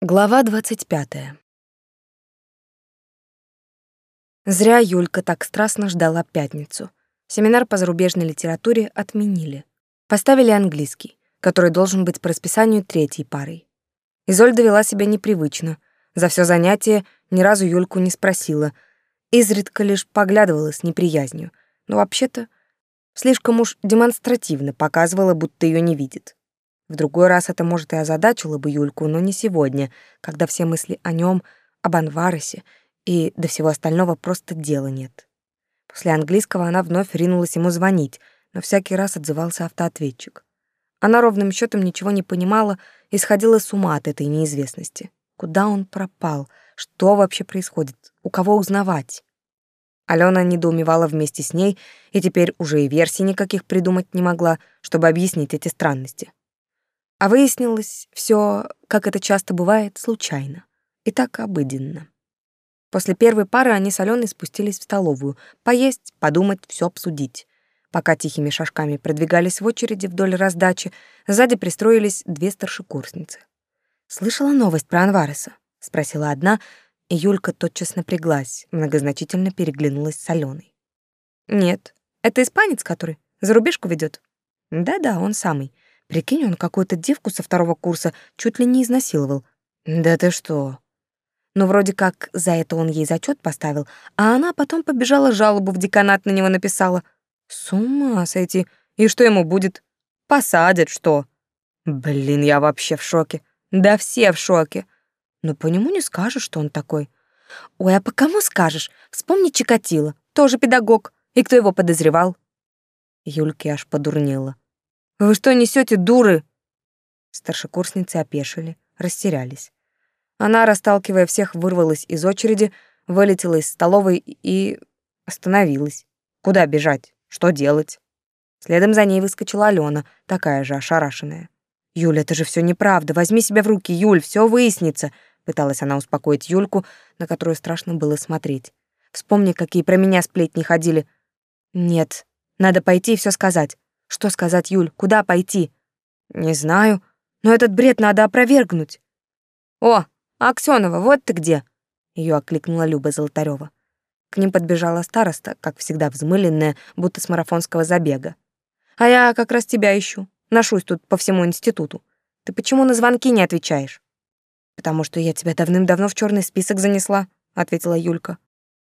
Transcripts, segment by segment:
Глава 25. Зря Юлька так страстно ждала пятницу. Семинар по зарубежной литературе отменили. Поставили английский, который должен быть по расписанию третьей парой. Изольда вела себя непривычно. За все занятие ни разу Юльку не спросила. Изредка лишь поглядывала с неприязнью. Но вообще-то слишком уж демонстративно показывала, будто ее не видит. В другой раз это, может, и озадачило бы Юльку, но не сегодня, когда все мысли о нем, об Анваресе и до всего остального просто дела нет. После английского она вновь ринулась ему звонить, но всякий раз отзывался автоответчик. Она ровным счетом ничего не понимала и сходила с ума от этой неизвестности. Куда он пропал? Что вообще происходит? У кого узнавать? Алена недоумевала вместе с ней и теперь уже и версий никаких придумать не могла, чтобы объяснить эти странности. А выяснилось все, как это часто бывает, случайно. И так обыденно. После первой пары они с Аленой спустились в столовую. Поесть, подумать, все обсудить. Пока тихими шажками продвигались в очереди вдоль раздачи, сзади пристроились две старшекурсницы. «Слышала новость про Анвареса?» — спросила одна, и Юлька тотчас напряглась, многозначительно переглянулась с Аленой. «Нет, это испанец, который за рубежку ведет. «Да-да, он самый. Прикинь, он какую-то девку со второго курса чуть ли не изнасиловал. Да ты что? Ну, вроде как за это он ей зачет поставил, а она потом побежала жалобу в деканат на него написала. С ума сойти. И что ему будет? Посадят, что? Блин, я вообще в шоке. Да все в шоке. Но по нему не скажешь, что он такой. Ой, а по кому скажешь? Вспомни Чикатило, тоже педагог. И кто его подозревал? Юльке аж подурнела. Вы что несете, дуры? Старшекурсницы опешили, растерялись. Она, расталкивая всех, вырвалась из очереди, вылетела из столовой и остановилась. Куда бежать? Что делать? Следом за ней выскочила Алена, такая же ошарашенная. «Юля, это же все неправда. Возьми себя в руки, Юль, все выяснится», — пыталась она успокоить Юльку, на которую страшно было смотреть. «Вспомни, какие про меня сплетни ходили». «Нет, надо пойти и все сказать. Что сказать, Юль, куда пойти? Не знаю, но этот бред надо опровергнуть. О, Аксёнова, вот ты где! Ее окликнула Люба Золотарева. К ним подбежала староста, как всегда взмыленная, будто с марафонского забега. А я как раз тебя ищу. Ношусь тут по всему институту. Ты почему на звонки не отвечаешь? Потому что я тебя давным-давно в черный список занесла, ответила Юлька.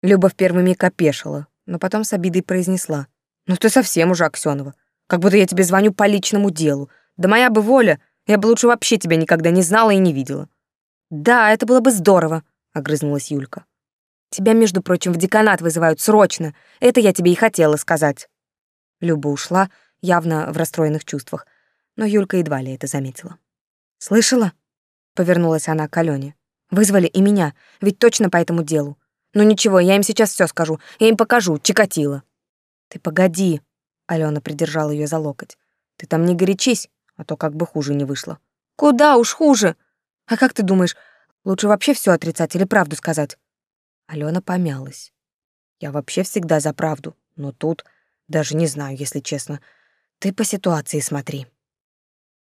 Люба в первый миг опешила, но потом с обидой произнесла: "Ну ты совсем уже Аксёнова. Как будто я тебе звоню по личному делу. Да моя бы воля, я бы лучше вообще тебя никогда не знала и не видела. Да, это было бы здорово, огрызнулась Юлька. Тебя, между прочим, в деканат вызывают срочно. Это я тебе и хотела сказать. Люба ушла, явно в расстроенных чувствах, но Юлька едва ли это заметила. Слышала? Повернулась она к Алёне. Вызвали и меня, ведь точно по этому делу. Ну ничего, я им сейчас все скажу. Я им покажу, Чикатило. Ты погоди, Алена придержала ее за локоть. Ты там не горячись, а то как бы хуже не вышло. Куда уж хуже? А как ты думаешь, лучше вообще все отрицать или правду сказать? Алена помялась. Я вообще всегда за правду, но тут даже не знаю, если честно. Ты по ситуации смотри.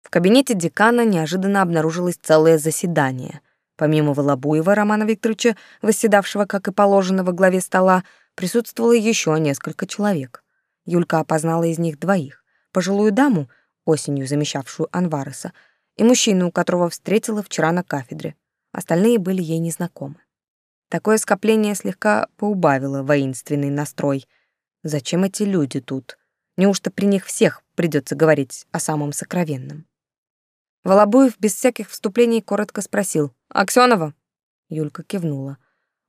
В кабинете декана неожиданно обнаружилось целое заседание. Помимо Волобуева Романа Викторовича, восседавшего, как и положено, во главе стола, присутствовало еще несколько человек. Юлька опознала из них двоих. Пожилую даму, осенью замещавшую Анвареса, и мужчину, которого встретила вчера на кафедре. Остальные были ей незнакомы. Такое скопление слегка поубавило воинственный настрой. Зачем эти люди тут? Неужто при них всех придется говорить о самом сокровенном? Волобуев без всяких вступлений коротко спросил. «Аксёнова?» Юлька кивнула.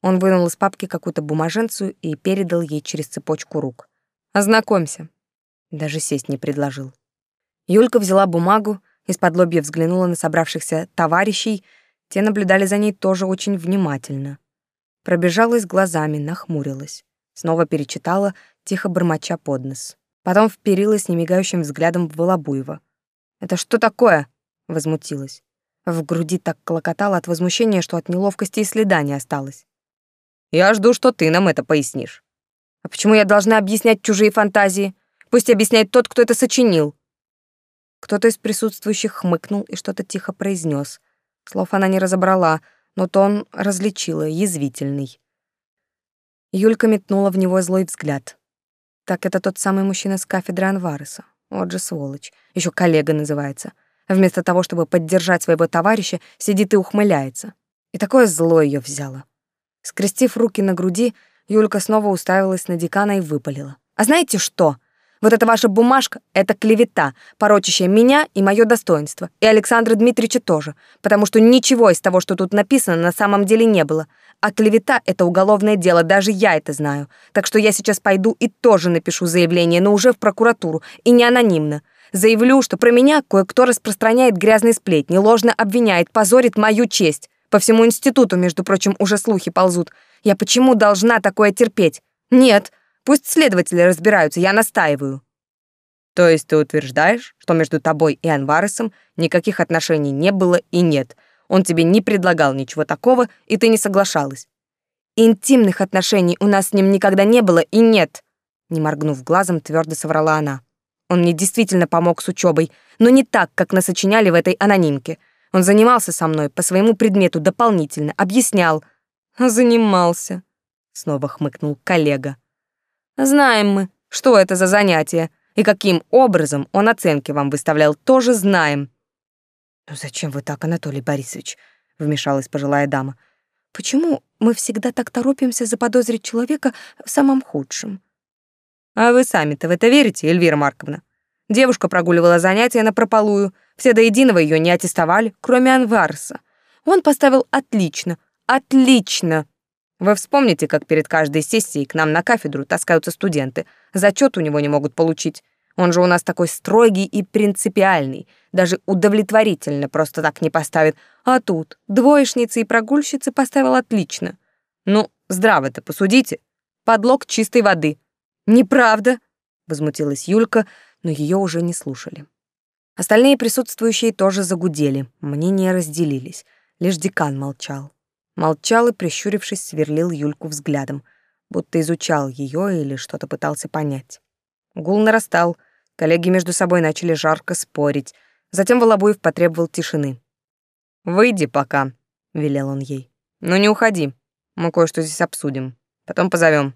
Он вынул из папки какую-то бумаженцию и передал ей через цепочку рук. Ознакомься. Даже сесть не предложил. Юлька взяла бумагу, из-под лобья взглянула на собравшихся товарищей, те наблюдали за ней тоже очень внимательно. Пробежалась глазами, нахмурилась. Снова перечитала, тихо бормоча под нос. Потом вперилась немигающим взглядом в Волобуева. «Это что такое?» — возмутилась. В груди так клокотало от возмущения, что от неловкости и следа не осталось. «Я жду, что ты нам это пояснишь». А почему я должна объяснять чужие фантазии? Пусть объясняет тот, кто это сочинил. Кто-то из присутствующих хмыкнул и что-то тихо произнес. Слов она не разобрала, но тон различила, язвительный. Юлька метнула в него злой взгляд. Так это тот самый мужчина с кафедры Анвареса. Вот же сволочь. Еще коллега называется. Вместо того, чтобы поддержать своего товарища, сидит и ухмыляется. И такое зло ее взяло. Скрестив руки на груди, Юлька снова уставилась на декана и выпалила. «А знаете что? Вот эта ваша бумажка — это клевета, порочащая меня и мое достоинство, и Александра Дмитриевича тоже, потому что ничего из того, что тут написано, на самом деле не было. А клевета — это уголовное дело, даже я это знаю. Так что я сейчас пойду и тоже напишу заявление, но уже в прокуратуру, и не анонимно. Заявлю, что про меня кое-кто распространяет грязные сплетни, ложно обвиняет, позорит мою честь. По всему институту, между прочим, уже слухи ползут. Я почему должна такое терпеть? Нет, пусть следователи разбираются, я настаиваю. То есть ты утверждаешь, что между тобой и Анваресом никаких отношений не было и нет? Он тебе не предлагал ничего такого, и ты не соглашалась? Интимных отношений у нас с ним никогда не было и нет, не моргнув глазом, твердо соврала она. Он мне действительно помог с учебой, но не так, как насочиняли в этой анонимке. Он занимался со мной по своему предмету дополнительно, объяснял. Занимался, снова хмыкнул коллега. Знаем мы, что это за занятие, и каким образом он оценки вам выставлял, тоже знаем. Ну зачем вы так, Анатолий Борисович? вмешалась пожилая дама. Почему мы всегда так торопимся заподозрить человека в самом худшем? А вы сами-то в это верите, Эльвира Марковна? Девушка прогуливала занятия на прополую, все до единого ее не аттестовали, кроме Анварса. Он поставил отлично, отлично. Вы вспомните, как перед каждой сессией к нам на кафедру таскаются студенты. Зачет у него не могут получить. Он же у нас такой строгий и принципиальный, даже удовлетворительно просто так не поставит. А тут двоечницы и прогульщицы поставил отлично. Ну, здраво-то посудите. Подлог чистой воды. Неправда, возмутилась Юлька, но ее уже не слушали. Остальные присутствующие тоже загудели, мнения разделились. Лишь декан молчал. Молчал и, прищурившись, сверлил Юльку взглядом, будто изучал ее или что-то пытался понять. Гул нарастал, коллеги между собой начали жарко спорить. Затем Волобуев потребовал тишины. «Выйди пока», — велел он ей. «Но не уходи, мы кое-что здесь обсудим. Потом позовем.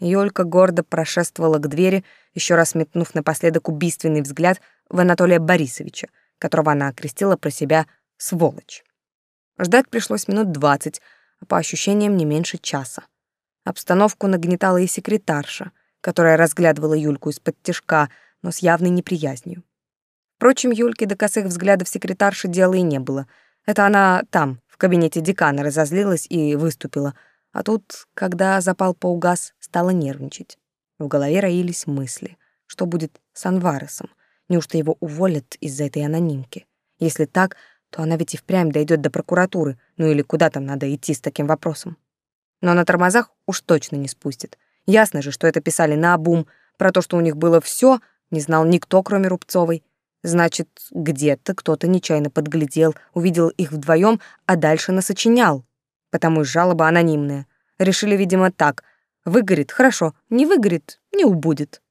Юлька гордо прошествовала к двери, еще раз метнув напоследок убийственный взгляд в Анатолия Борисовича, которого она окрестила про себя «сволочь». Ждать пришлось минут двадцать, а по ощущениям не меньше часа. Обстановку нагнетала и секретарша, которая разглядывала Юльку из-под тишка, но с явной неприязнью. Впрочем, Юльке до косых взглядов секретарши дела и не было. Это она там, в кабинете декана, разозлилась и выступила — а тут, когда запал поугас, стала нервничать. В голове роились мысли. Что будет с Анваресом? Неужто его уволят из-за этой анонимки? Если так, то она ведь и впрямь дойдет до прокуратуры, ну или куда там надо идти с таким вопросом. Но на тормозах уж точно не спустит. Ясно же, что это писали на обум, про то, что у них было все, не знал никто, кроме Рубцовой. Значит, где-то кто-то нечаянно подглядел, увидел их вдвоем, а дальше насочинял потому и жалоба анонимная. Решили, видимо, так. Выгорит — хорошо, не выгорит — не убудет.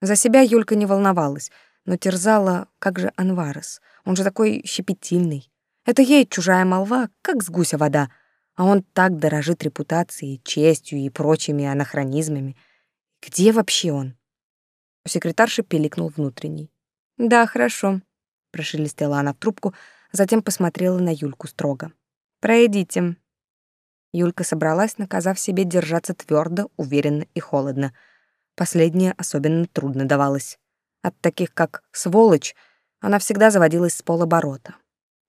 За себя Юлька не волновалась, но терзала, как же Анварес. Он же такой щепетильный. Это ей чужая молва, как с гуся вода, а он так дорожит репутацией, честью и прочими анахронизмами. Где вообще он? У секретарши пиликнул внутренний. «Да, хорошо», — прошелестела она в трубку, затем посмотрела на Юльку строго. «Пройдите, Юлька собралась, наказав себе держаться твердо, уверенно и холодно. Последнее особенно трудно давалось. От таких, как «сволочь», она всегда заводилась с полоборота.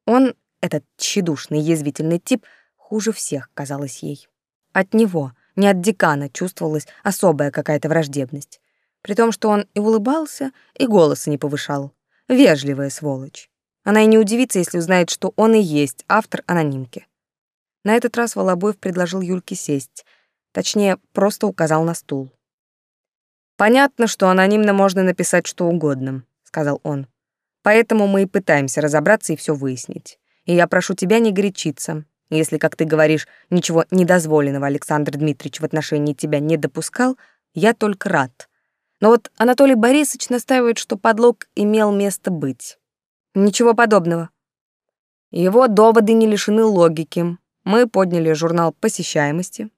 Он, этот тщедушный, язвительный тип, хуже всех казалось ей. От него, не от декана, чувствовалась особая какая-то враждебность. При том, что он и улыбался, и голоса не повышал. Вежливая сволочь. Она и не удивится, если узнает, что он и есть автор анонимки. На этот раз Волобоев предложил Юльке сесть. Точнее, просто указал на стул. «Понятно, что анонимно можно написать что угодно», — сказал он. «Поэтому мы и пытаемся разобраться и все выяснить. И я прошу тебя не горячиться. Если, как ты говоришь, ничего недозволенного Александр Дмитриевич в отношении тебя не допускал, я только рад. Но вот Анатолий Борисович настаивает, что подлог имел место быть. Ничего подобного. Его доводы не лишены логики. Мы подняли журнал посещаемости,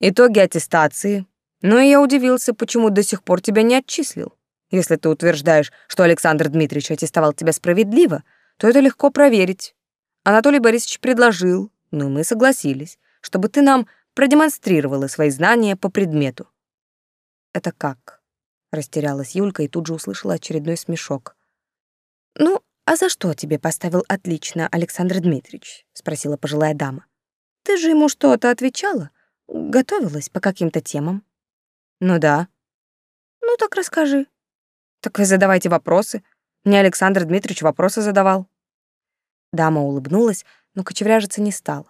итоги аттестации. Ну и я удивился, почему до сих пор тебя не отчислил. Если ты утверждаешь, что Александр Дмитриевич аттестовал тебя справедливо, то это легко проверить. Анатолий Борисович предложил, но мы согласились, чтобы ты нам продемонстрировала свои знания по предмету. Это как? Растерялась Юлька и тут же услышала очередной смешок. Ну, а за что тебе поставил отлично Александр Дмитриевич? спросила пожилая дама. Ты же ему что-то отвечала? Готовилась по каким-то темам? Ну да. Ну так расскажи. Так вы задавайте вопросы. Мне Александр Дмитриевич вопросы задавал. Дама улыбнулась, но кочевряжиться не стала.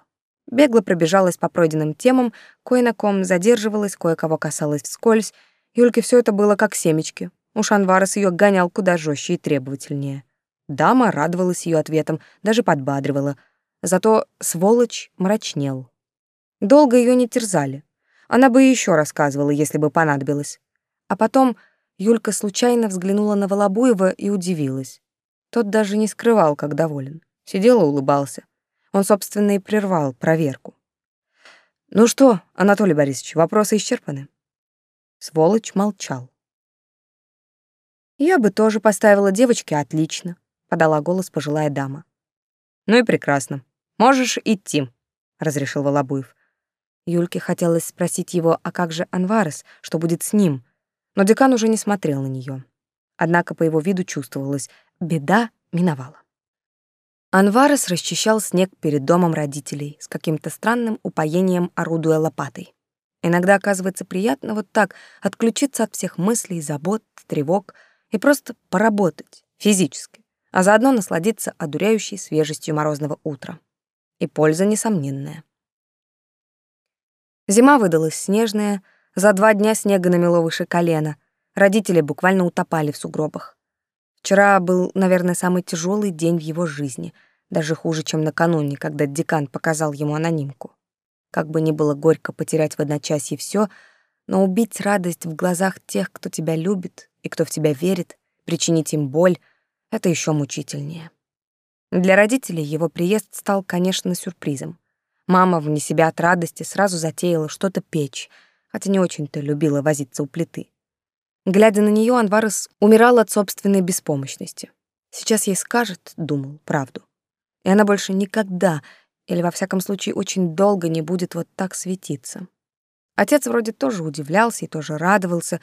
Бегло пробежалась по пройденным темам, кое на ком задерживалась, кое-кого касалась вскользь. Юльке все это было как семечки. Уж Анварес ее гонял куда жестче и требовательнее. Дама радовалась ее ответам, даже подбадривала. Зато сволочь мрачнел. Долго ее не терзали. Она бы еще рассказывала, если бы понадобилось. А потом Юлька случайно взглянула на Волобуева и удивилась. Тот даже не скрывал, как доволен. Сидел и улыбался. Он, собственно, и прервал проверку. «Ну что, Анатолий Борисович, вопросы исчерпаны?» Сволочь молчал. «Я бы тоже поставила девочке отлично», — подала голос пожилая дама. «Ну и прекрасно. Можешь идти», — разрешил Волобуев. Юльке хотелось спросить его, а как же Анварес, что будет с ним? Но декан уже не смотрел на нее. Однако по его виду чувствовалось, беда миновала. Анварес расчищал снег перед домом родителей с каким-то странным упоением, орудуя лопатой. Иногда оказывается приятно вот так отключиться от всех мыслей, забот, тревог и просто поработать физически, а заодно насладиться одуряющей свежестью морозного утра. И польза несомненная. Зима выдалась снежная, за два дня снега намело выше колена, родители буквально утопали в сугробах. Вчера был, наверное, самый тяжелый день в его жизни, даже хуже, чем накануне, когда декан показал ему анонимку. Как бы ни было горько потерять в одночасье все, но убить радость в глазах тех, кто тебя любит и кто в тебя верит, причинить им боль — это еще мучительнее. Для родителей его приезд стал, конечно, сюрпризом. Мама вне себя от радости сразу затеяла что-то печь, хотя не очень-то любила возиться у плиты. Глядя на нее, Анварес умирал от собственной беспомощности. Сейчас ей скажет, думал, правду. И она больше никогда, или во всяком случае очень долго не будет вот так светиться. Отец вроде тоже удивлялся и тоже радовался,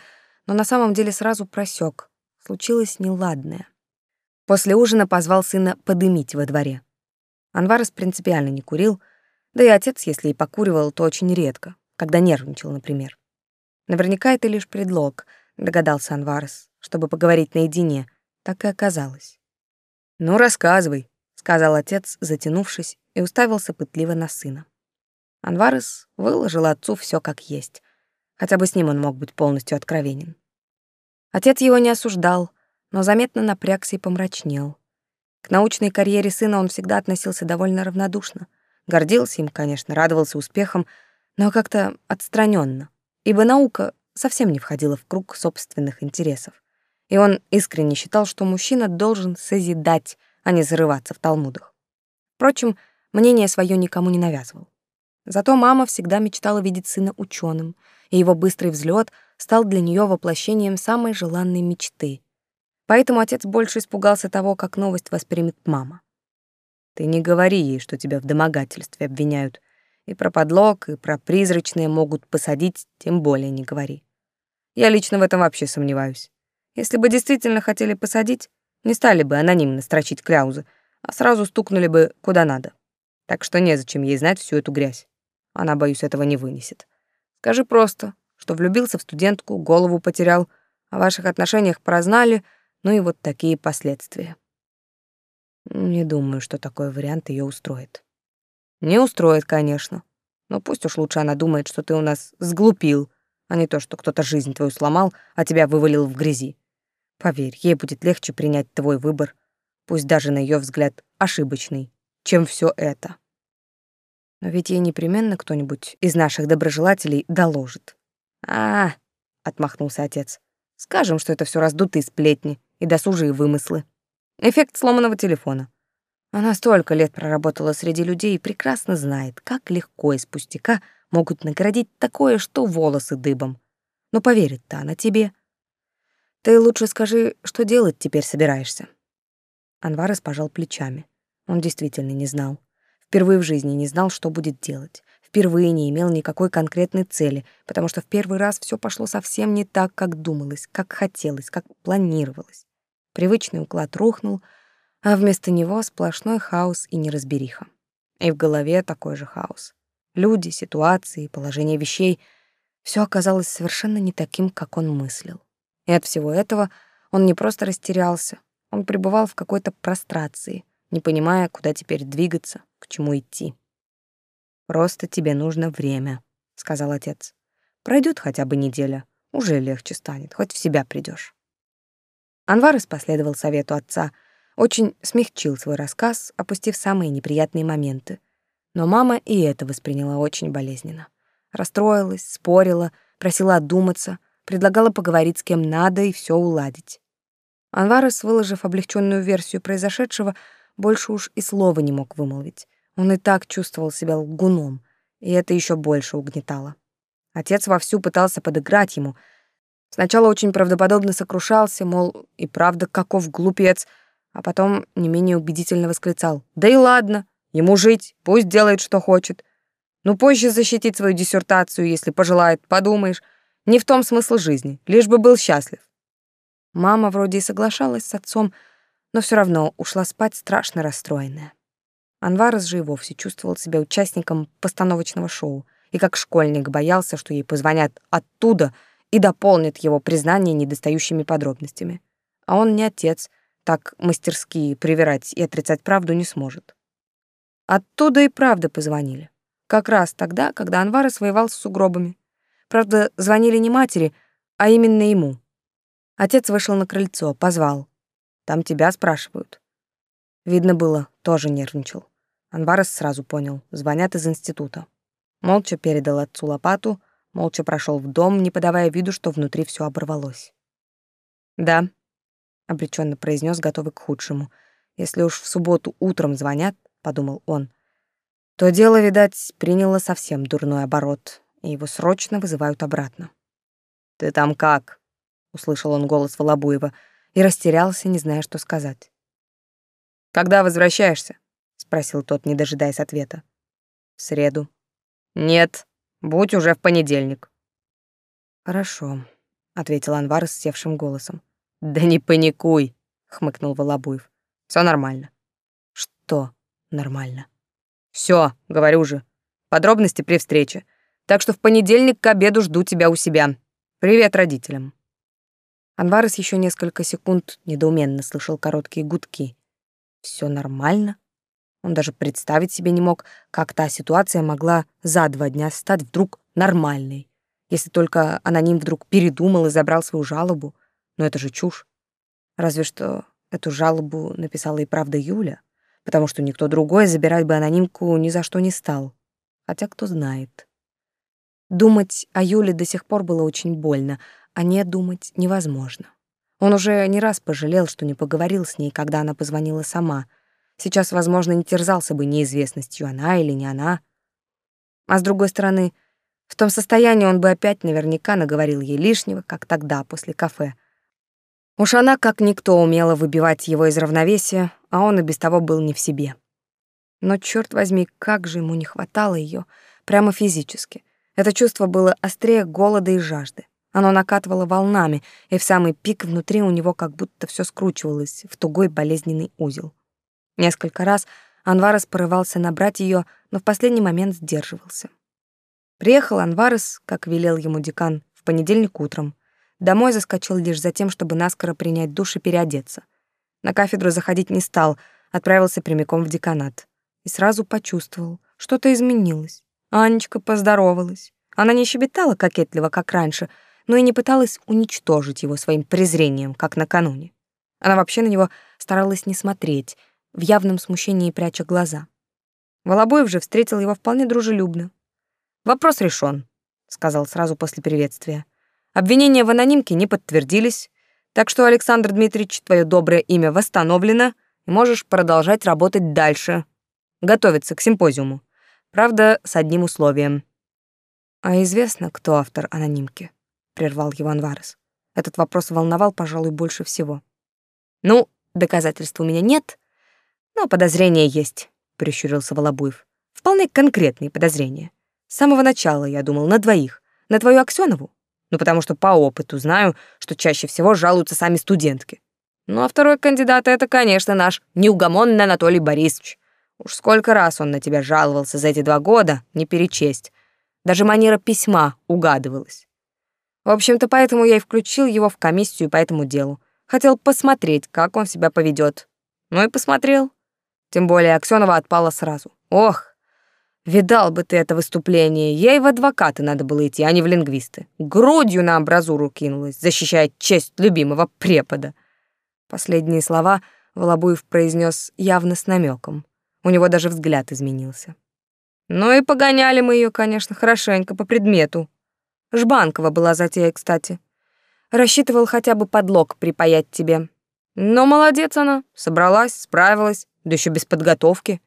но на самом деле сразу просек. Случилось неладное. После ужина позвал сына подымить во дворе. Анварес принципиально не курил, да и отец, если и покуривал, то очень редко, когда нервничал, например. Наверняка это лишь предлог — догадался Анварес, чтобы поговорить наедине. Так и оказалось. Ну, рассказывай, сказал отец, затянувшись, и уставился пытливо на сына. Анварес выложил отцу все как есть. Хотя бы с ним он мог быть полностью откровенен. Отец его не осуждал, но заметно напрягся и помрачнел. К научной карьере сына он всегда относился довольно равнодушно. Гордился им, конечно, радовался успехам, но как-то отстраненно, ибо наука совсем не входила в круг собственных интересов. И он искренне считал, что мужчина должен созидать, а не зарываться в талмудах. Впрочем, мнение свое никому не навязывал. Зато мама всегда мечтала видеть сына ученым, и его быстрый взлет стал для нее воплощением самой желанной мечты. Поэтому отец больше испугался того, как новость воспримет мама. «Ты не говори ей, что тебя в домогательстве обвиняют», и про подлог, и про призрачные могут посадить, тем более не говори. Я лично в этом вообще сомневаюсь. Если бы действительно хотели посадить, не стали бы анонимно строчить кляузы, а сразу стукнули бы куда надо. Так что незачем ей знать всю эту грязь. Она, боюсь, этого не вынесет. Скажи просто, что влюбился в студентку, голову потерял, о ваших отношениях прознали, ну и вот такие последствия. Не думаю, что такой вариант ее устроит. Не устроит, конечно. Но пусть уж лучше она думает, что ты у нас сглупил, а не то, что кто-то жизнь твою сломал, а тебя вывалил в грязи. Поверь, ей будет легче принять твой выбор, пусть даже на ее взгляд ошибочный, чем все это. Но ведь ей непременно кто-нибудь из наших доброжелателей доложит. А, отмахнулся отец. Скажем, что это все раздутые сплетни и досужие вымыслы. Эффект сломанного телефона. Она столько лет проработала среди людей и прекрасно знает, как легко из пустяка могут наградить такое, что волосы дыбом. Но поверит-то она тебе. Ты лучше скажи, что делать теперь собираешься. Анварес пожал плечами. Он действительно не знал. Впервые в жизни не знал, что будет делать. Впервые не имел никакой конкретной цели, потому что в первый раз все пошло совсем не так, как думалось, как хотелось, как планировалось. Привычный уклад рухнул, а вместо него сплошной хаос и неразбериха. И в голове такой же хаос. Люди, ситуации, положение вещей — все оказалось совершенно не таким, как он мыслил. И от всего этого он не просто растерялся, он пребывал в какой-то прострации, не понимая, куда теперь двигаться, к чему идти. «Просто тебе нужно время», — сказал отец. Пройдет хотя бы неделя, уже легче станет, хоть в себя придешь. Анвар последовал совету отца, очень смягчил свой рассказ, опустив самые неприятные моменты. Но мама и это восприняла очень болезненно. Расстроилась, спорила, просила одуматься, предлагала поговорить с кем надо и все уладить. Анварес, выложив облегченную версию произошедшего, больше уж и слова не мог вымолвить. Он и так чувствовал себя лгуном, и это еще больше угнетало. Отец вовсю пытался подыграть ему — Сначала очень правдоподобно сокрушался, мол, и правда каков глупец, а потом не менее убедительно восклицал. «Да и ладно, ему жить, пусть делает, что хочет. Ну, позже защитить свою диссертацию, если пожелает, подумаешь. Не в том смысл жизни, лишь бы был счастлив». Мама вроде и соглашалась с отцом, но все равно ушла спать страшно расстроенная. Анварес же и вовсе чувствовал себя участником постановочного шоу и как школьник боялся, что ей позвонят оттуда — и дополнит его признание недостающими подробностями. А он не отец, так мастерски привирать и отрицать правду не сможет. Оттуда и правда позвонили. Как раз тогда, когда Анвара своевал с сугробами. Правда, звонили не матери, а именно ему. Отец вышел на крыльцо, позвал. «Там тебя спрашивают». Видно было, тоже нервничал. Анварес сразу понял, звонят из института. Молча передал отцу лопату, молча прошел в дом, не подавая виду, что внутри все оборвалось. «Да», — обреченно произнес, готовый к худшему. «Если уж в субботу утром звонят», — подумал он, то дело, видать, приняло совсем дурной оборот, и его срочно вызывают обратно. «Ты там как?» — услышал он голос Волобуева и растерялся, не зная, что сказать. «Когда возвращаешься?» — спросил тот, не дожидаясь ответа. «В среду». «Нет», Будь уже в понедельник. Хорошо, ответил Анвар с севшим голосом. Да не паникуй, хмыкнул Волобуев. Все нормально. Что нормально? Все, говорю же. Подробности при встрече. Так что в понедельник к обеду жду тебя у себя. Привет родителям. Анварес еще несколько секунд недоуменно слышал короткие гудки. Все нормально? Он даже представить себе не мог, как та ситуация могла за два дня стать вдруг нормальной, если только аноним вдруг передумал и забрал свою жалобу. Но это же чушь. Разве что эту жалобу написала и правда Юля, потому что никто другой забирать бы анонимку ни за что не стал. Хотя кто знает. Думать о Юле до сих пор было очень больно, а не думать невозможно. Он уже не раз пожалел, что не поговорил с ней, когда она позвонила сама — Сейчас, возможно, не терзался бы неизвестностью, она или не она. А с другой стороны, в том состоянии он бы опять наверняка наговорил ей лишнего, как тогда, после кафе. Уж она, как никто, умела выбивать его из равновесия, а он и без того был не в себе. Но, черт возьми, как же ему не хватало ее, прямо физически. Это чувство было острее голода и жажды. Оно накатывало волнами, и в самый пик внутри у него как будто все скручивалось в тугой болезненный узел. Несколько раз Анварес порывался набрать ее, но в последний момент сдерживался. Приехал Анварес, как велел ему декан, в понедельник утром. Домой заскочил лишь за тем, чтобы наскоро принять душ и переодеться. На кафедру заходить не стал, отправился прямиком в деканат. И сразу почувствовал, что-то изменилось. Анечка поздоровалась. Она не щебетала кокетливо, как раньше, но и не пыталась уничтожить его своим презрением, как накануне. Она вообще на него старалась не смотреть — в явном смущении пряча глаза. Волобоев же встретил его вполне дружелюбно. «Вопрос решен», — сказал сразу после приветствия. «Обвинения в анонимке не подтвердились, так что, Александр Дмитриевич, твое доброе имя восстановлено, и можешь продолжать работать дальше, готовиться к симпозиуму. Правда, с одним условием. А известно, кто автор анонимки? прервал его Анварес. Этот вопрос волновал, пожалуй, больше всего. Ну, доказательств у меня нет, но подозрения есть, прищурился Волобуев. Вполне конкретные подозрения. С самого начала я думал на двоих. На твою Аксёнову. Ну, потому что по опыту знаю, что чаще всего жалуются сами студентки. Ну, а второй кандидат — это, конечно, наш неугомонный Анатолий Борисович. Уж сколько раз он на тебя жаловался за эти два года, не перечесть. Даже манера письма угадывалась. В общем-то, поэтому я и включил его в комиссию по этому делу. Хотел посмотреть, как он себя поведет. Ну и посмотрел. Тем более Аксёнова отпала сразу. Ох, Видал бы ты это выступление. Ей в адвокаты надо было идти, а не в лингвисты. Грудью на амбразуру кинулась, защищая честь любимого препода. Последние слова Волобуев произнес явно с намеком. У него даже взгляд изменился. Ну и погоняли мы ее, конечно, хорошенько по предмету. Жбанкова была затея, кстати. Рассчитывал хотя бы подлог припаять тебе. Но молодец она, собралась, справилась, да еще без подготовки.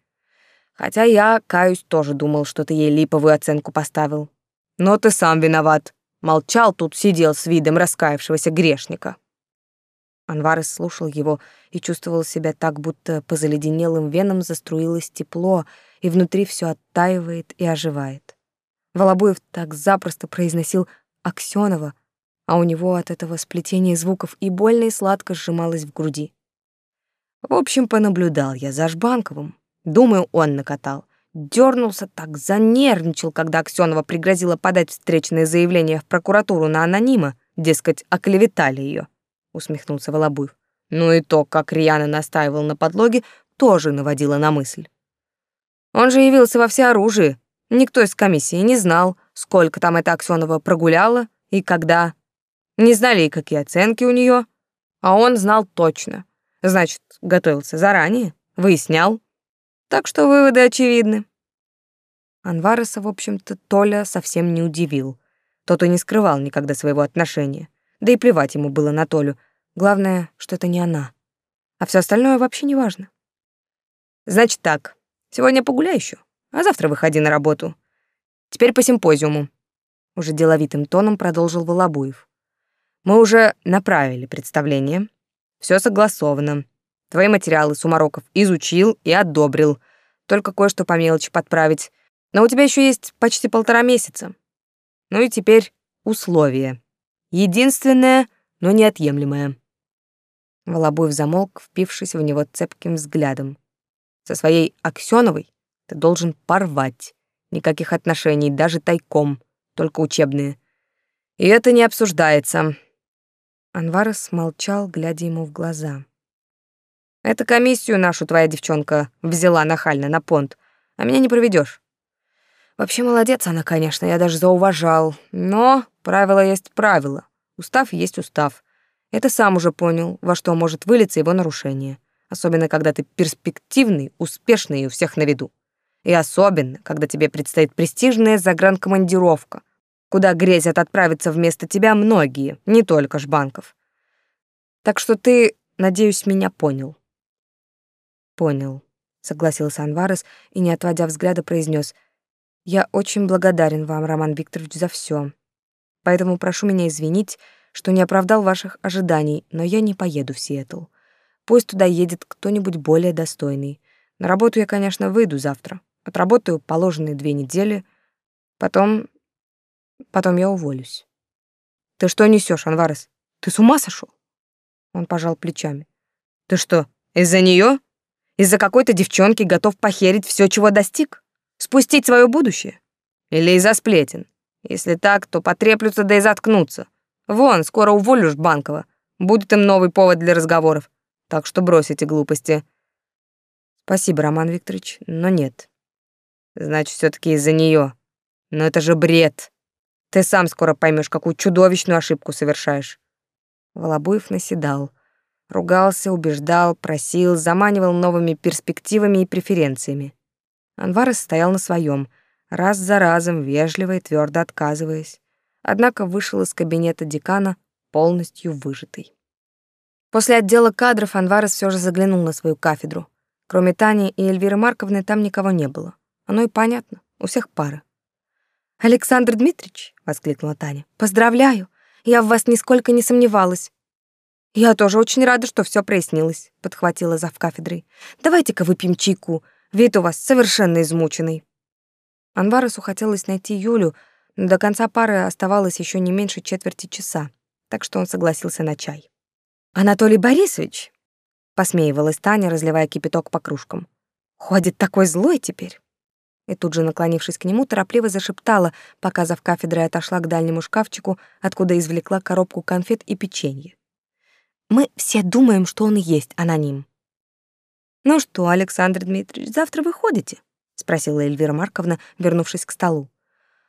Хотя я, каюсь, тоже думал, что ты ей липовую оценку поставил. Но ты сам виноват. Молчал тут, сидел с видом раскаявшегося грешника. Анварес слушал его и чувствовал себя так, будто по заледенелым венам заструилось тепло, и внутри все оттаивает и оживает. Волобуев так запросто произносил «Аксёнова», а у него от этого сплетения звуков и больно и сладко сжималось в груди. В общем, понаблюдал я за Жбанковым, Думаю, он накатал. Дёрнулся так, занервничал, когда Аксёнова пригрозила подать встречное заявление в прокуратуру на анонима, дескать, оклеветали её. усмехнулся Волобуев. Ну и то, как Рьяна настаивал на подлоге, тоже наводило на мысль. Он же явился во всеоружии. Никто из комиссии не знал, сколько там эта Аксёнова прогуляла и когда. Не знали и какие оценки у неё, а он знал точно. Значит, готовился заранее, выяснял, так что выводы очевидны. Анвареса, в общем-то, Толя совсем не удивил. Тот и не скрывал никогда своего отношения. Да и плевать ему было на Толю. Главное, что это не она. А все остальное вообще не важно. Значит так, сегодня погуляй еще, а завтра выходи на работу. Теперь по симпозиуму. Уже деловитым тоном продолжил Волобуев. Мы уже направили представление. Все согласовано. Твои материалы Сумароков изучил и одобрил. Только кое-что по мелочи подправить. Но у тебя еще есть почти полтора месяца. Ну и теперь условие. Единственное, но неотъемлемое. Волобуев замолк, впившись в него цепким взглядом. Со своей Аксёновой ты должен порвать. Никаких отношений, даже тайком, только учебные. И это не обсуждается. Анварес молчал, глядя ему в глаза. Это комиссию нашу твоя девчонка взяла нахально на понт, а меня не проведешь. Вообще молодец она, конечно, я даже зауважал. Но правило есть правило. Устав есть устав. Это сам уже понял, во что может вылиться его нарушение. Особенно, когда ты перспективный, успешный и у всех на виду. И особенно, когда тебе предстоит престижная загранкомандировка, куда грезят отправиться вместо тебя многие, не только Жбанков. Так что ты, надеюсь, меня понял. Понял, согласился Анварес и, не отводя взгляда, произнес: Я очень благодарен вам, Роман Викторович, за все. Поэтому прошу меня извинить, что не оправдал ваших ожиданий, но я не поеду в Сиэтл. Пусть туда едет кто-нибудь более достойный. На работу я, конечно, выйду завтра. Отработаю положенные две недели. Потом... Потом я уволюсь. Ты что несешь, Анварес? Ты с ума сошел? Он пожал плечами. Ты что, из-за нее? Из-за какой-то девчонки готов похерить все, чего достиг? Спустить свое будущее? Или из-за сплетен? Если так, то потреплются да и заткнутся. Вон, скоро уволишь Банкова. Будет им новый повод для разговоров. Так что бросите глупости. Спасибо, Роман Викторович, но нет. Значит, все таки из-за нее. Но это же бред. Ты сам скоро поймешь, какую чудовищную ошибку совершаешь. Волобуев наседал. Ругался, убеждал, просил, заманивал новыми перспективами и преференциями. Анварес стоял на своем, раз за разом, вежливо и твердо отказываясь. Однако вышел из кабинета декана полностью выжатый. После отдела кадров Анварес все же заглянул на свою кафедру. Кроме Тани и Эльвиры Марковны там никого не было. Оно и понятно, у всех пары. «Александр Дмитриевич!» — воскликнула Таня. «Поздравляю! Я в вас нисколько не сомневалась. Я тоже очень рада, что все прояснилось, подхватила зав кафедрой. Давайте-ка выпьем чайку. Вид у вас совершенно измученный. Анваресу хотелось найти Юлю, но до конца пары оставалось еще не меньше четверти часа, так что он согласился на чай. Анатолий Борисович, посмеивалась Таня, разливая кипяток по кружкам. Ходит такой злой теперь. И тут же, наклонившись к нему, торопливо зашептала, пока зав кафедрой отошла к дальнему шкафчику, откуда извлекла коробку конфет и печенье. Мы все думаем, что он и есть аноним. Ну что, Александр Дмитриевич, завтра выходите? спросила Эльвира Марковна, вернувшись к столу.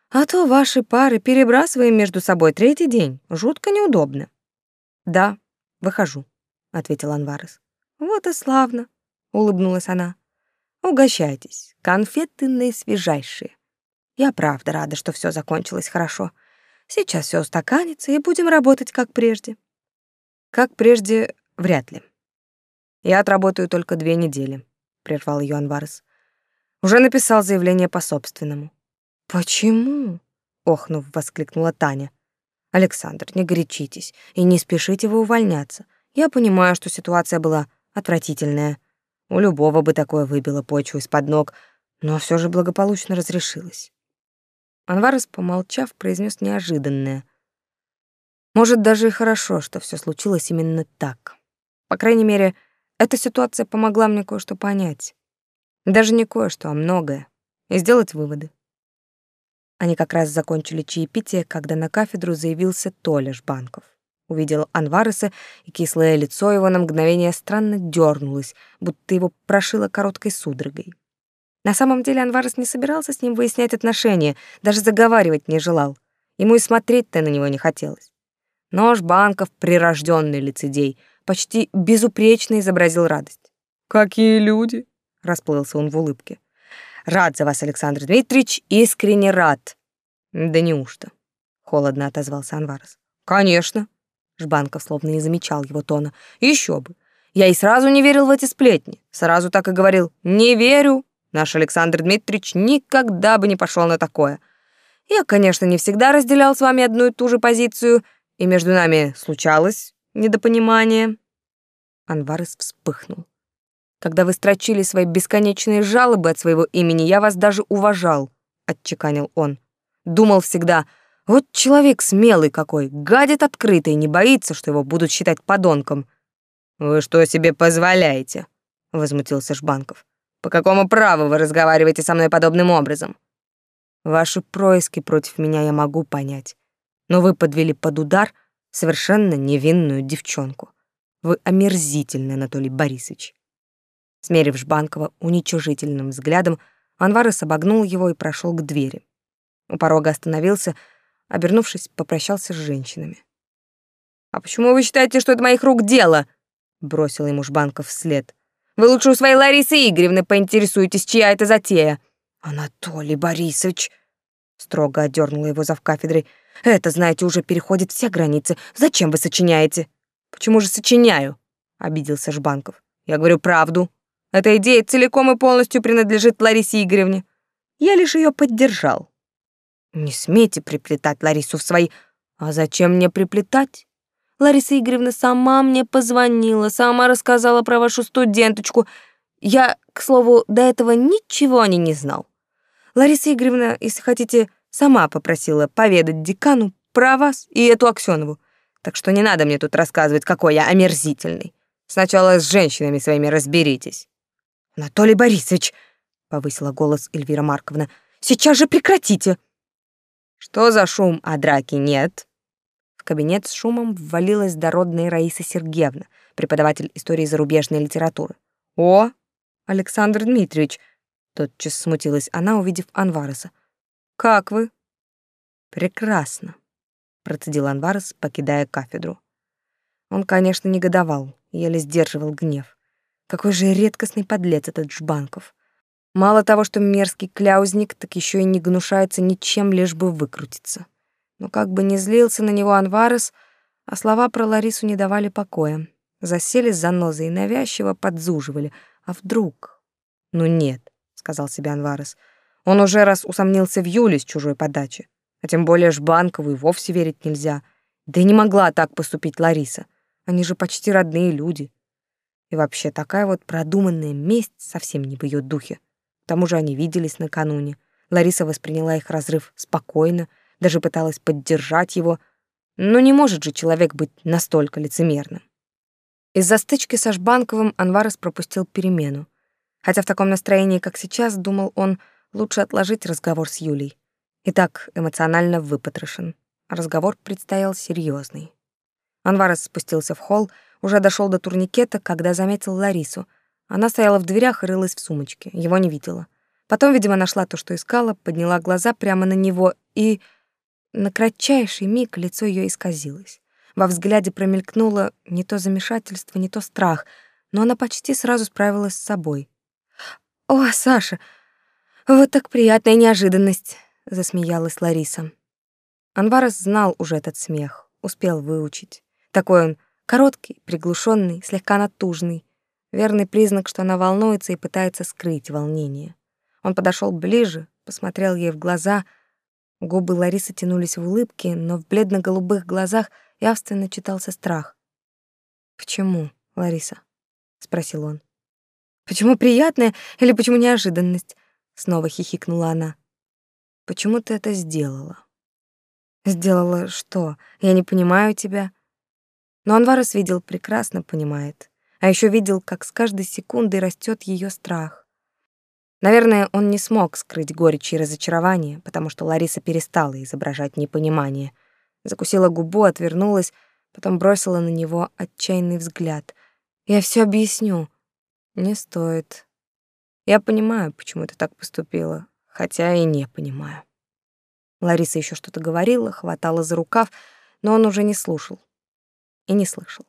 А то ваши пары перебрасываем между собой третий день. Жутко неудобно. Да, выхожу, ответил Анварес. Вот и славно, улыбнулась она. Угощайтесь. Конфеты наисвежайшие. Я правда рада, что все закончилось хорошо. Сейчас все устаканится, и будем работать как прежде. Как прежде, вряд ли. Я отработаю только две недели, прервал ее Анварес. Уже написал заявление по собственному. Почему? охнув, воскликнула Таня. Александр, не горячитесь и не спешите вы увольняться. Я понимаю, что ситуация была отвратительная. У любого бы такое выбило почву из-под ног, но все же благополучно разрешилось. Анварес, помолчав, произнес неожиданное — может, даже и хорошо, что все случилось именно так. По крайней мере, эта ситуация помогла мне кое-что понять. Даже не кое-что, а многое. И сделать выводы. Они как раз закончили чаепитие, когда на кафедру заявился Толя Жбанков. Увидел Анвареса, и кислое лицо его на мгновение странно дернулось, будто его прошило короткой судорогой. На самом деле Анварес не собирался с ним выяснять отношения, даже заговаривать не желал. Ему и смотреть-то на него не хотелось. Нож банков прирожденный лицедей, почти безупречно изобразил радость. «Какие люди!» — расплылся он в улыбке. «Рад за вас, Александр Дмитриевич, искренне рад!» «Да неужто?» — холодно отозвался Анварес. «Конечно!» — Жбанков словно не замечал его тона. «Еще бы! Я и сразу не верил в эти сплетни. Сразу так и говорил. Не верю. Наш Александр Дмитриевич никогда бы не пошел на такое. Я, конечно, не всегда разделял с вами одну и ту же позицию — и между нами случалось недопонимание. Анварес вспыхнул. Когда вы строчили свои бесконечные жалобы от своего имени, я вас даже уважал, отчеканил он. Думал всегда, вот человек смелый какой, гадит открыто и не боится, что его будут считать подонком. Вы что себе позволяете? возмутился Жбанков. По какому праву вы разговариваете со мной подобным образом? Ваши происки против меня я могу понять но вы подвели под удар совершенно невинную девчонку. Вы омерзительный, Анатолий Борисович. Смерив Жбанкова уничижительным взглядом, Анварес обогнул его и прошел к двери. У порога остановился, обернувшись, попрощался с женщинами. «А почему вы считаете, что это моих рук дело?» — бросил ему Жбанков вслед. «Вы лучше у своей Ларисы Игоревны поинтересуетесь, чья это затея». «Анатолий Борисович!» — строго одернула его завкафедрой. Это, знаете, уже переходит все границы. Зачем вы сочиняете? Почему же сочиняю? Обиделся Жбанков. Я говорю правду. Эта идея целиком и полностью принадлежит Ларисе Игоревне. Я лишь ее поддержал. Не смейте приплетать Ларису в свои... А зачем мне приплетать? Лариса Игоревна сама мне позвонила, сама рассказала про вашу студенточку. Я, к слову, до этого ничего о ней не знал. Лариса Игоревна, если хотите, Сама попросила поведать декану про вас и эту Аксёнову. Так что не надо мне тут рассказывать, какой я омерзительный. Сначала с женщинами своими разберитесь. Анатолий Борисович, повысила голос Эльвира Марковна. Сейчас же прекратите. Что за шум, а драки нет? В кабинет с шумом ввалилась дородная Раиса Сергеевна, преподаватель истории зарубежной литературы. О, Александр Дмитриевич, тотчас смутилась она, увидев Анвареса. Как вы? Прекрасно, процедил Анварес, покидая кафедру. Он, конечно, негодовал, еле сдерживал гнев. Какой же редкостный подлец этот Жбанков. Мало того, что мерзкий кляузник, так еще и не гнушается ничем, лишь бы выкрутиться. Но как бы ни злился на него Анварес, а слова про Ларису не давали покоя. Засели за нозой и навязчиво подзуживали. А вдруг? Ну нет, сказал себе Анварес. Он уже раз усомнился в Юле с чужой подачи. А тем более Жбанкову и вовсе верить нельзя. Да и не могла так поступить Лариса. Они же почти родные люди. И вообще, такая вот продуманная месть совсем не в ее духе. К тому же они виделись накануне. Лариса восприняла их разрыв спокойно, даже пыталась поддержать его. Но не может же человек быть настолько лицемерным. Из-за стычки со Жбанковым Анварес пропустил перемену. Хотя в таком настроении, как сейчас, думал он, лучше отложить разговор с Юлей. И так эмоционально выпотрошен. Разговор предстоял серьезный. Анварес спустился в холл, уже дошел до турникета, когда заметил Ларису. Она стояла в дверях и рылась в сумочке, его не видела. Потом, видимо, нашла то, что искала, подняла глаза прямо на него и... На кратчайший миг лицо ее исказилось. Во взгляде промелькнуло не то замешательство, не то страх, но она почти сразу справилась с собой. «О, Саша, вот так приятная неожиданность!» — засмеялась Лариса. Анварес знал уже этот смех, успел выучить. Такой он короткий, приглушенный, слегка натужный. Верный признак, что она волнуется и пытается скрыть волнение. Он подошел ближе, посмотрел ей в глаза. Губы Ларисы тянулись в улыбке, но в бледно-голубых глазах явственно читался страх. «Почему, Лариса?» — спросил он. «Почему приятная или почему неожиданность?» — снова хихикнула она. «Почему ты это сделала?» «Сделала что? Я не понимаю тебя». Но Анварес видел прекрасно, понимает. А еще видел, как с каждой секундой растет ее страх. Наверное, он не смог скрыть горечь и разочарование, потому что Лариса перестала изображать непонимание. Закусила губу, отвернулась, потом бросила на него отчаянный взгляд. «Я все объясню». «Не стоит. Я понимаю, почему ты так поступила, хотя и не понимаю». Лариса еще что-то говорила, хватала за рукав, но он уже не слушал и не слышал.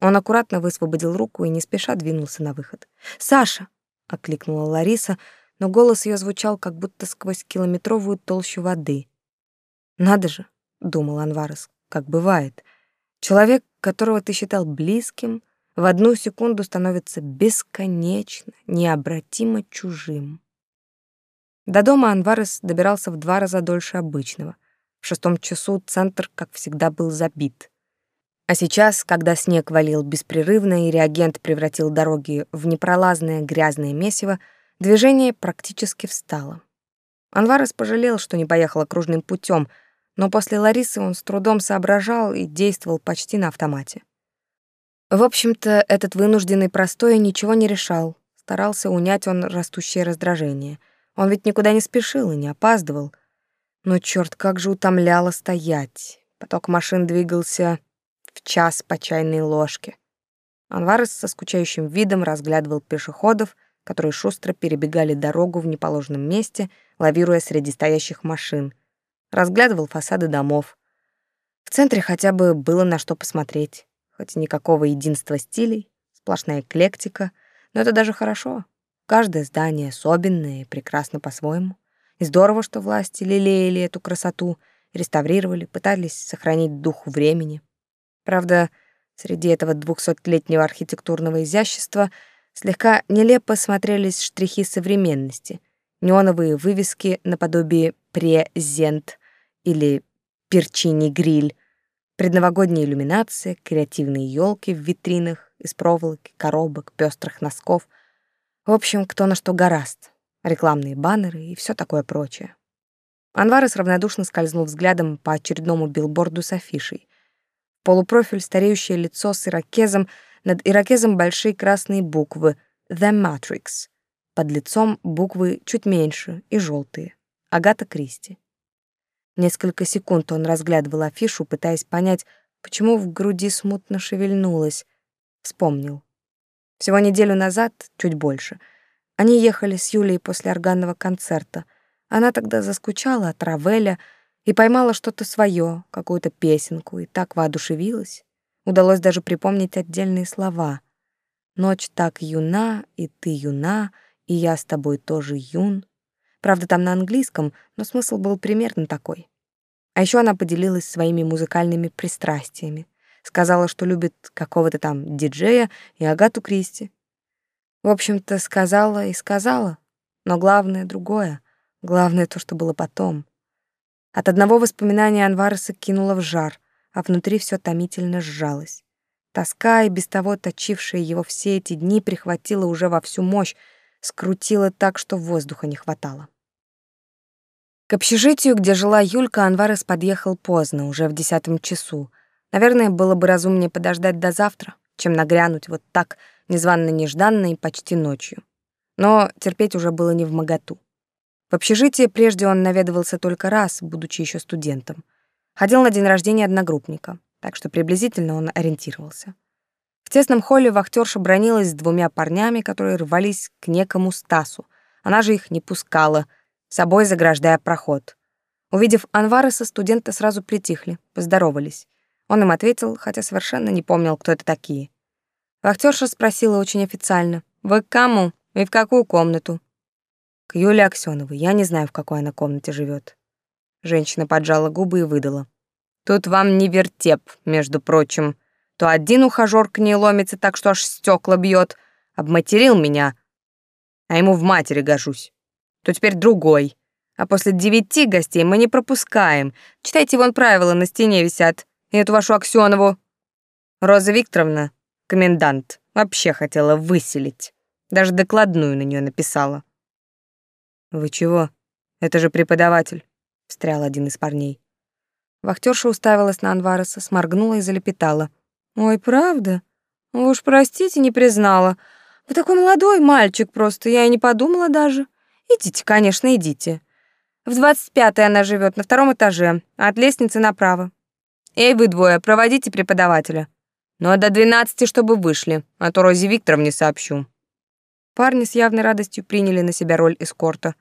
Он аккуратно высвободил руку и не спеша двинулся на выход. «Саша!» — окликнула Лариса, но голос ее звучал как будто сквозь километровую толщу воды. «Надо же!» — думал Анварес, — «как бывает. Человек, которого ты считал близким, в одну секунду становится бесконечно, необратимо чужим». До дома Анварес добирался в два раза дольше обычного. В шестом часу центр, как всегда, был забит. А сейчас, когда снег валил беспрерывно и реагент превратил дороги в непролазное грязное месиво, движение практически встало. Анварес пожалел, что не поехал окружным путем, но после Ларисы он с трудом соображал и действовал почти на автомате. В общем-то, этот вынужденный простой ничего не решал. Старался унять он растущее раздражение. Он ведь никуда не спешил и не опаздывал. Но черт, как же утомляло стоять. Поток машин двигался в час по чайной ложке. Анвар со скучающим видом разглядывал пешеходов, которые шустро перебегали дорогу в неположенном месте, лавируя среди стоящих машин. Разглядывал фасады домов. В центре хотя бы было на что посмотреть. Хоть никакого единства стилей, сплошная эклектика, но это даже хорошо. Каждое здание особенное и прекрасно по-своему. И здорово, что власти лелеяли эту красоту, реставрировали, пытались сохранить дух времени. Правда, среди этого двухсотлетнего архитектурного изящества слегка нелепо смотрелись штрихи современности, неоновые вывески наподобие «Презент» или «Перчини гриль», предновогодняя иллюминация, креативные елки в витринах из проволоки, коробок, пестрых носков. В общем, кто на что гораст. Рекламные баннеры и все такое прочее. Анварес равнодушно скользнул взглядом по очередному билборду с афишей полупрофиль стареющее лицо с ирокезом, над ирокезом большие красные буквы «The Matrix», под лицом буквы чуть меньше и желтые. Агата Кристи. Несколько секунд он разглядывал афишу, пытаясь понять, почему в груди смутно шевельнулось. Вспомнил. Всего неделю назад, чуть больше, они ехали с Юлей после органного концерта. Она тогда заскучала от Равеля, и поймала что-то свое, какую-то песенку, и так воодушевилась. Удалось даже припомнить отдельные слова. «Ночь так юна, и ты юна, и я с тобой тоже юн». Правда, там на английском, но смысл был примерно такой. А еще она поделилась своими музыкальными пристрастиями. Сказала, что любит какого-то там диджея и Агату Кристи. В общем-то, сказала и сказала, но главное другое. Главное то, что было потом. От одного воспоминания Анвареса кинуло в жар, а внутри все томительно сжалось. Тоска, и без того точившая его все эти дни, прихватила уже во всю мощь, скрутила так, что воздуха не хватало. К общежитию, где жила Юлька, Анварес подъехал поздно, уже в десятом часу. Наверное, было бы разумнее подождать до завтра, чем нагрянуть вот так, незванно-нежданно и почти ночью. Но терпеть уже было не в моготу. В общежитие прежде он наведывался только раз, будучи еще студентом. Ходил на день рождения одногруппника, так что приблизительно он ориентировался. В тесном холле вахтерша бронилась с двумя парнями, которые рвались к некому Стасу. Она же их не пускала, собой заграждая проход. Увидев Анвареса, студенты сразу притихли, поздоровались. Он им ответил, хотя совершенно не помнил, кто это такие. Вахтерша спросила очень официально. «Вы к кому? И в какую комнату?» «К Юле Аксёновой. Я не знаю, в какой она комнате живет. Женщина поджала губы и выдала. «Тут вам не вертеп, между прочим. То один ухажёр к ней ломится так, что аж стекла бьет, обматерил меня, а ему в матери гожусь. То теперь другой. А после девяти гостей мы не пропускаем. Читайте вон правила на стене висят. И эту вашу Аксёнову. Роза Викторовна, комендант, вообще хотела выселить. Даже докладную на нее написала. «Вы чего? Это же преподаватель», — встрял один из парней. Вахтерша уставилась на Анвареса, сморгнула и залепетала. «Ой, правда? Вы уж простите, не признала. Вы такой молодой мальчик просто, я и не подумала даже. Идите, конечно, идите. В двадцать пятой она живет на втором этаже, а от лестницы направо. Эй, вы двое, проводите преподавателя. Но до двенадцати, чтобы вышли, а то Розе Викторовне сообщу». Парни с явной радостью приняли на себя роль эскорта.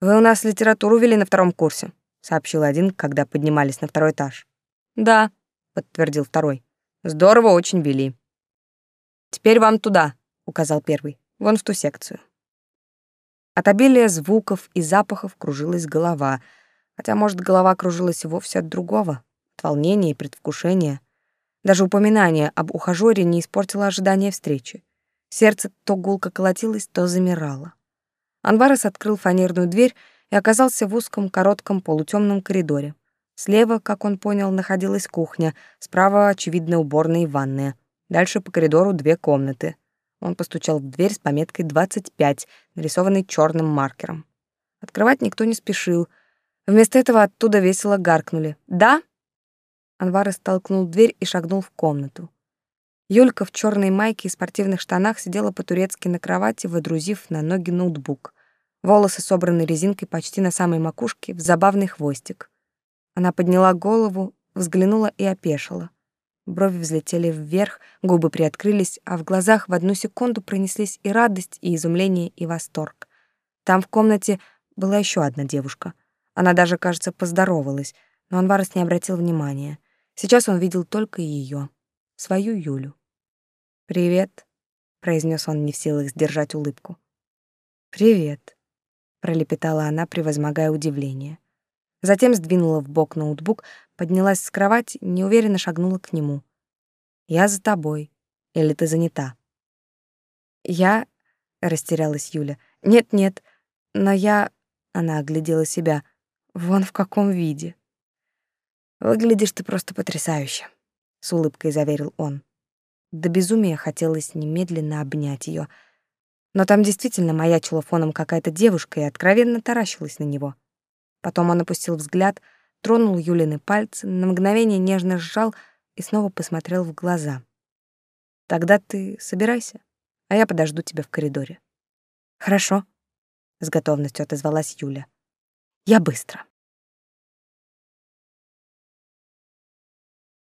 «Вы у нас литературу вели на втором курсе», — сообщил один, когда поднимались на второй этаж. «Да», — подтвердил второй. Здорово очень вели. Теперь вам туда, указал первый. Вон в ту секцию. От обилия звуков и запахов кружилась голова, хотя, может, голова кружилась вовсе от другого, от волнения и предвкушения. Даже упоминание об ухажёре не испортило ожидания встречи. Сердце то гулко колотилось, то замирало. Анварес открыл фанерную дверь и оказался в узком, коротком, полутемном коридоре. Слева, как он понял, находилась кухня, справа, очевидно, уборная и ванная. Дальше по коридору две комнаты. Он постучал в дверь с пометкой 25, нарисованной черным маркером. Открывать никто не спешил. Вместо этого оттуда весело гаркнули. «Да?» Анвар столкнул дверь и шагнул в комнату. Юлька в черной майке и спортивных штанах сидела по-турецки на кровати, выдрузив на ноги ноутбук. Волосы собраны резинкой почти на самой макушке, в забавный хвостик. Она подняла голову, взглянула и опешила. Брови взлетели вверх, губы приоткрылись, а в глазах в одну секунду пронеслись и радость, и изумление, и восторг. Там в комнате была еще одна девушка. Она даже, кажется, поздоровалась, но Анварес не обратил внимания. Сейчас он видел только ее, свою Юлю. «Привет», — произнес он не в силах сдержать улыбку. «Привет», — пролепетала она, превозмогая удивление. Затем сдвинула в бок ноутбук, поднялась с кровати, неуверенно шагнула к нему. «Я за тобой. Или ты занята?» «Я...» — растерялась Юля. «Нет-нет, но я...» — она оглядела себя. «Вон в каком виде». «Выглядишь ты просто потрясающе», — с улыбкой заверил он. До безумия хотелось немедленно обнять ее, но там действительно маячила фоном какая-то девушка и откровенно таращилась на него. Потом он опустил взгляд, тронул Юлины пальцы, на мгновение нежно сжал и снова посмотрел в глаза. «Тогда ты собирайся, а я подожду тебя в коридоре». «Хорошо», — с готовностью отозвалась Юля. «Я быстро».